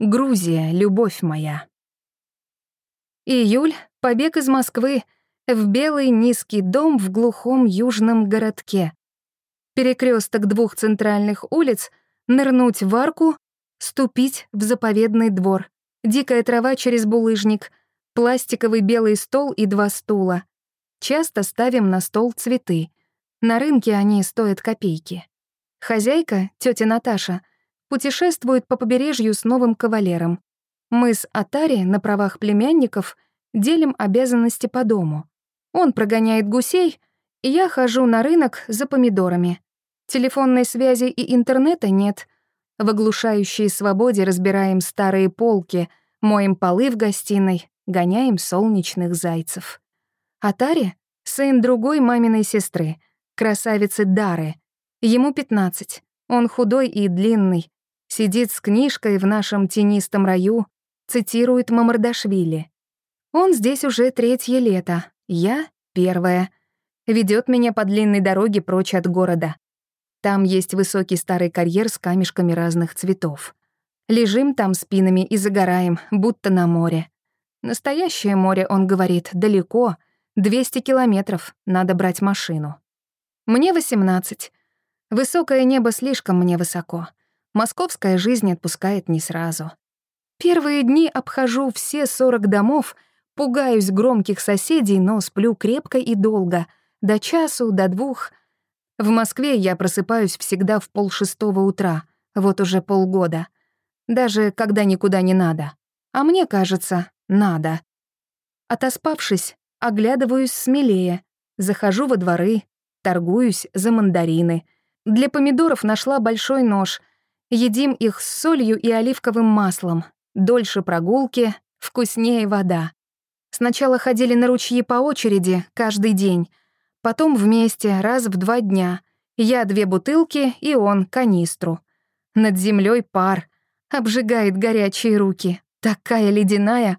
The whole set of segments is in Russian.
Грузия, любовь моя. Июль, побег из Москвы в белый низкий дом в глухом южном городке. Перекресток двух центральных улиц, нырнуть в арку, ступить в заповедный двор. Дикая трава через булыжник, пластиковый белый стол и два стула. Часто ставим на стол цветы. На рынке они стоят копейки. Хозяйка, тетя Наташа, путешествует по побережью с новым кавалером. Мы с Атари на правах племянников делим обязанности по дому. Он прогоняет гусей, и я хожу на рынок за помидорами. Телефонной связи и интернета нет. В оглушающей свободе разбираем старые полки, моем полы в гостиной, гоняем солнечных зайцев. Атари — сын другой маминой сестры, красавицы Дары. Ему 15. Он худой и длинный, сидит с книжкой в нашем тенистом раю, цитирует Мамардашвили. Он здесь уже третье лето, я — первое. Ведет меня по длинной дороге прочь от города. Там есть высокий старый карьер с камешками разных цветов. Лежим там спинами и загораем, будто на море. Настоящее море, он говорит, далеко, 200 километров, надо брать машину. Мне 18. Высокое небо слишком мне высоко. Московская жизнь отпускает не сразу. Первые дни обхожу все 40 домов, пугаюсь громких соседей, но сплю крепко и долго, до часу, до двух. В Москве я просыпаюсь всегда в полшестого утра, вот уже полгода. Даже когда никуда не надо. А мне кажется, надо. Отоспавшись, оглядываюсь смелее, захожу во дворы, торгуюсь за мандарины. Для помидоров нашла большой нож — Едим их с солью и оливковым маслом. Дольше прогулки, вкуснее вода. Сначала ходили на ручьи по очереди, каждый день. Потом вместе, раз в два дня. Я две бутылки, и он канистру. Над землей пар. Обжигает горячие руки. Такая ледяная.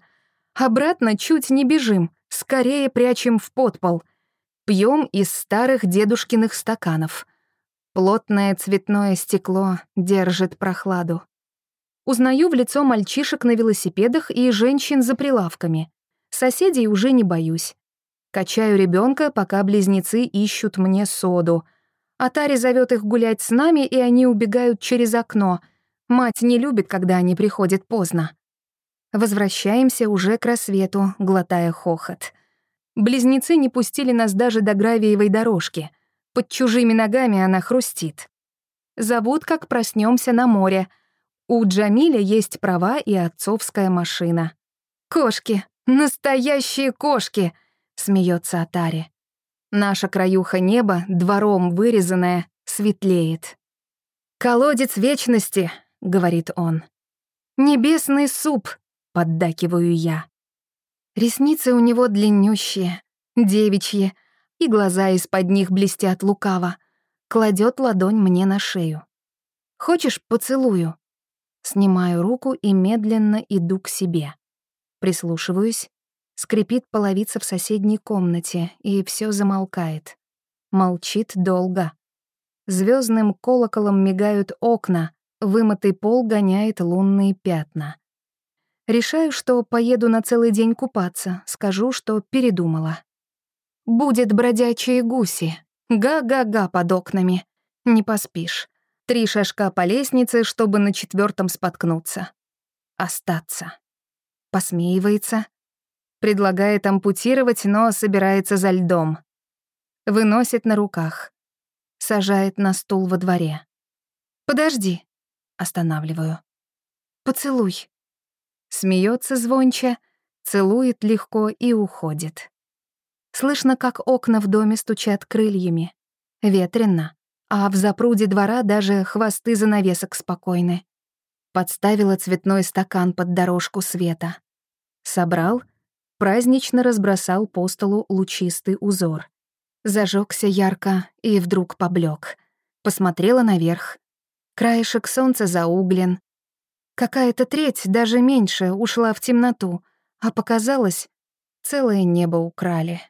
Обратно чуть не бежим. Скорее прячем в подпол. Пьем из старых дедушкиных стаканов. Плотное цветное стекло держит прохладу. Узнаю в лицо мальчишек на велосипедах и женщин за прилавками. Соседей уже не боюсь. Качаю ребенка, пока близнецы ищут мне соду. Атари зовет их гулять с нами, и они убегают через окно. Мать не любит, когда они приходят поздно. Возвращаемся уже к рассвету, глотая хохот. Близнецы не пустили нас даже до гравиевой дорожки — под чужими ногами она хрустит. Зовут, как проснемся на море. У Джамиля есть права и отцовская машина. «Кошки! Настоящие кошки!» — смеется Атари. Наша краюха неба, двором вырезанная, светлеет. «Колодец вечности», — говорит он. «Небесный суп», — поддакиваю я. Ресницы у него длиннющие, девичьи, и глаза из-под них блестят лукаво. Кладет ладонь мне на шею. «Хочешь, поцелую?» Снимаю руку и медленно иду к себе. Прислушиваюсь. Скрипит половица в соседней комнате, и все замолкает. Молчит долго. Звездным колоколом мигают окна, вымытый пол гоняет лунные пятна. Решаю, что поеду на целый день купаться, скажу, что передумала. Будет бродячие гуси. Га-га-га под окнами. Не поспишь. Три шажка по лестнице, чтобы на четвертом споткнуться. Остаться. Посмеивается. Предлагает ампутировать, но собирается за льдом. Выносит на руках. Сажает на стул во дворе. «Подожди», — останавливаю. «Поцелуй». Смеется звонче, целует легко и уходит. Слышно, как окна в доме стучат крыльями. Ветрено, а в запруде двора даже хвосты занавесок спокойны. Подставила цветной стакан под дорожку света. Собрал, празднично разбросал по столу лучистый узор. Зажегся ярко и вдруг поблек. Посмотрела наверх. Краешек солнца зауглен. Какая-то треть, даже меньше, ушла в темноту, а показалось, целое небо украли.